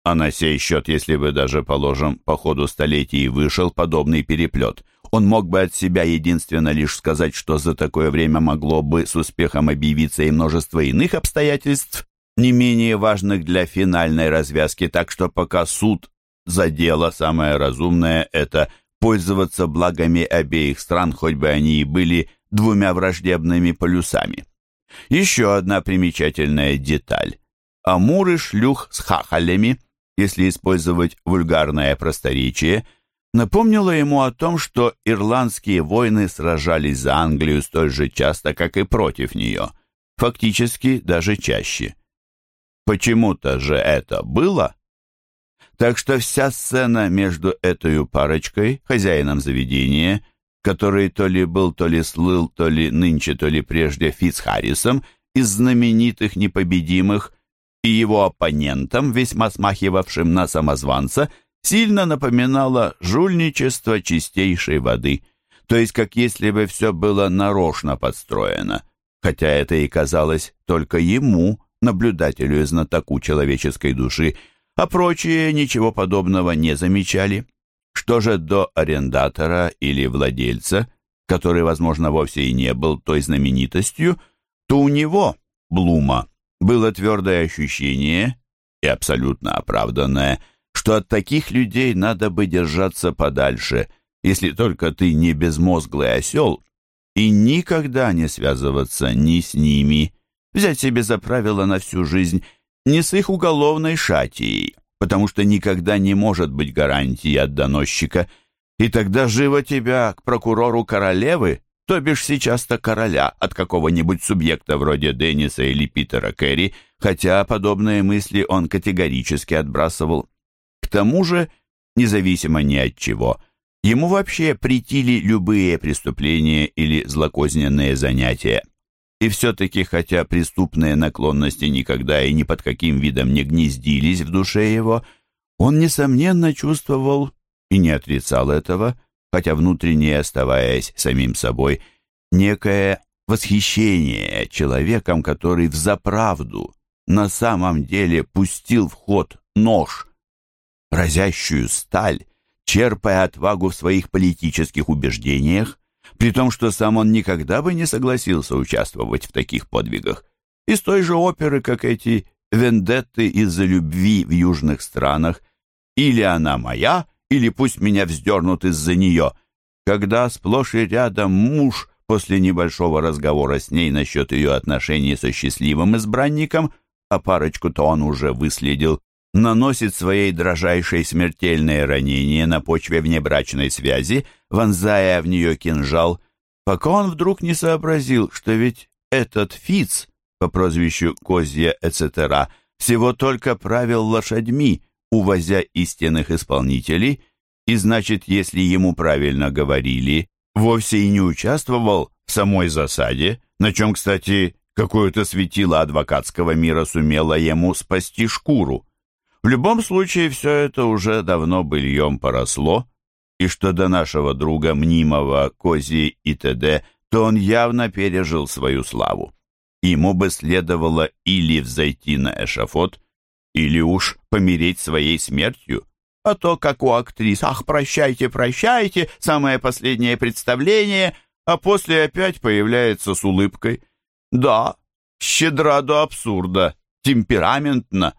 а на сей счет, если бы даже, положим, по ходу столетий вышел подобный переплет, он мог бы от себя единственно лишь сказать, что за такое время могло бы с успехом объявиться и множество иных обстоятельств, не менее важных для финальной развязки, так что пока суд за дело самое разумное – это пользоваться благами обеих стран, хоть бы они и были двумя враждебными полюсами. Еще одна примечательная деталь. Амуры шлюх с хахалями, если использовать вульгарное просторечие, напомнила ему о том, что ирландские войны сражались за Англию столь же часто, как и против нее, фактически даже чаще. Почему-то же это было. Так что вся сцена между этой парочкой, хозяином заведения, который то ли был, то ли слыл, то ли нынче, то ли прежде Фицхаррисом, из знаменитых непобедимых, и его оппонентом, весьма смахивавшим на самозванца, сильно напоминала жульничество чистейшей воды, то есть как если бы все было нарочно подстроено, хотя это и казалось только ему, наблюдателю и знатоку человеческой души, а прочие ничего подобного не замечали. Что же до арендатора или владельца, который, возможно, вовсе и не был той знаменитостью, то у него, Блума, было твердое ощущение, и абсолютно оправданное, что от таких людей надо бы держаться подальше, если только ты не безмозглый осел, и никогда не связываться ни с ними, взять себе за правило на всю жизнь не с их уголовной шатией, потому что никогда не может быть гарантии от доносчика, и тогда живо тебя к прокурору королевы, то бишь сейчас-то короля от какого-нибудь субъекта вроде Денниса или Питера Керри, хотя подобные мысли он категорически отбрасывал. К тому же, независимо ни от чего, ему вообще претили любые преступления или злокозненные занятия. И все-таки, хотя преступные наклонности никогда и ни под каким видом не гнездились в душе его, он, несомненно, чувствовал и не отрицал этого, хотя внутренне оставаясь самим собой, некое восхищение человеком, который взаправду на самом деле пустил в ход нож, разящую сталь, черпая отвагу в своих политических убеждениях, при том, что сам он никогда бы не согласился участвовать в таких подвигах. Из той же оперы, как эти вендетты из-за любви в южных странах, или она моя, или пусть меня вздернут из-за нее, когда сплошь и рядом муж после небольшого разговора с ней насчет ее отношений со счастливым избранником, а парочку-то он уже выследил, наносит своей дрожайшей смертельное ранение на почве внебрачной связи, вонзая в нее кинжал, пока он вдруг не сообразил, что ведь этот Фиц по прозвищу Козья Эцетера всего только правил лошадьми, увозя истинных исполнителей, и значит, если ему правильно говорили, вовсе и не участвовал в самой засаде, на чем, кстати, какое-то светило адвокатского мира сумело ему спасти шкуру. В любом случае, все это уже давно быльем поросло, и что до нашего друга мнимого Кози и т.д., то он явно пережил свою славу. Ему бы следовало или взойти на эшафот, или уж помереть своей смертью, а то, как у актрис, «Ах, прощайте, прощайте, самое последнее представление», а после опять появляется с улыбкой. Да, щедра до абсурда, темпераментно,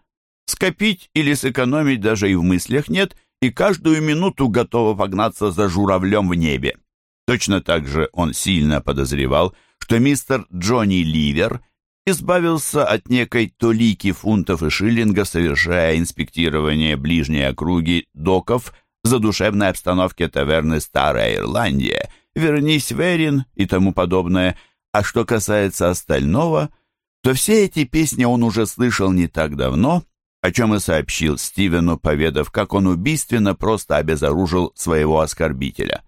Скопить или сэкономить даже и в мыслях нет, и каждую минуту готова погнаться за журавлем в небе. Точно так же он сильно подозревал, что мистер Джонни Ливер избавился от некой толики фунтов и шиллингов, совершая инспектирование ближней округи доков в задушевной обстановке таверны «Старая Ирландия», «Вернись, Верин» и тому подобное. А что касается остального, то все эти песни он уже слышал не так давно — о чем и сообщил Стивену, поведав, как он убийственно просто обезоружил своего оскорбителя.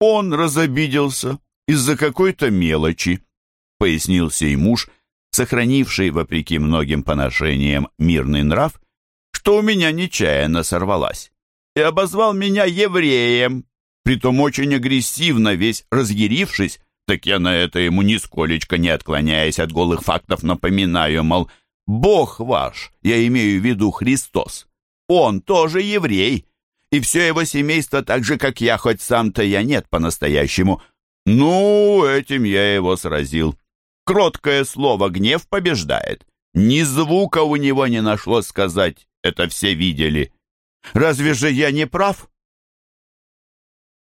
«Он разобиделся из-за какой-то мелочи», — пояснил сей муж, сохранивший, вопреки многим поношениям, мирный нрав, что у меня нечаянно сорвалась, и обозвал меня евреем, притом очень агрессивно, весь разъярившись, так я на это ему нисколечко не отклоняясь от голых фактов напоминаю, мол, Бог ваш, я имею в виду Христос, он тоже еврей, и все его семейство так же, как я, хоть сам-то я нет по-настоящему. Ну, этим я его сразил. Кроткое слово «гнев» побеждает. Ни звука у него не нашлось сказать, это все видели. Разве же я не прав?